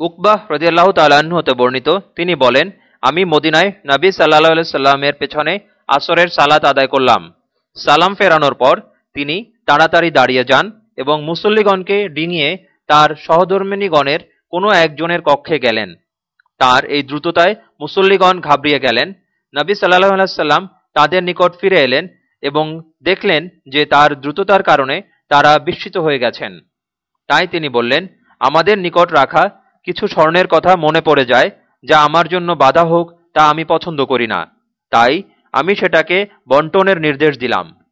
উকবাহ রদিয়াল্লাহ তাল্লাহ্ন হতে বর্ণিত, তিনি বলেন, আমি মদিনায় নবী সাল্লাহ সাল্লামের পেছনে আসরের সালাত আদায় করলাম। সালাম ফেরানোর পর তিনি তাড়াতাড়ি দাঁড়িয়ে যান এবং মুসল্লিগণকে ডিঙিয়ে তার সহধর্মিনীগণের কোনো একজনের কক্ষে গেলেন। তার এই দ্রুততায় মুসল্লিগণ ঘাবড়িয়ে গেলেন। নবী সাল্লাহ সাল্লাম তাদের নিকট ফিরে এলেন এবং দেখলেন যে তার দ্রুততার কারণে তারা বিস্মিত হয়ে গেছেন। তাই তিনি বললেন, আমাদের নিকট রাখা কিছু স্বর্ণের কথা মনে পড়ে যায়, যা আমার জন্য বাধা হোক, তা আমি পছন্দ করি না। তাই আমি সেটাকে বন্টনের নির্দেশ দিলাম।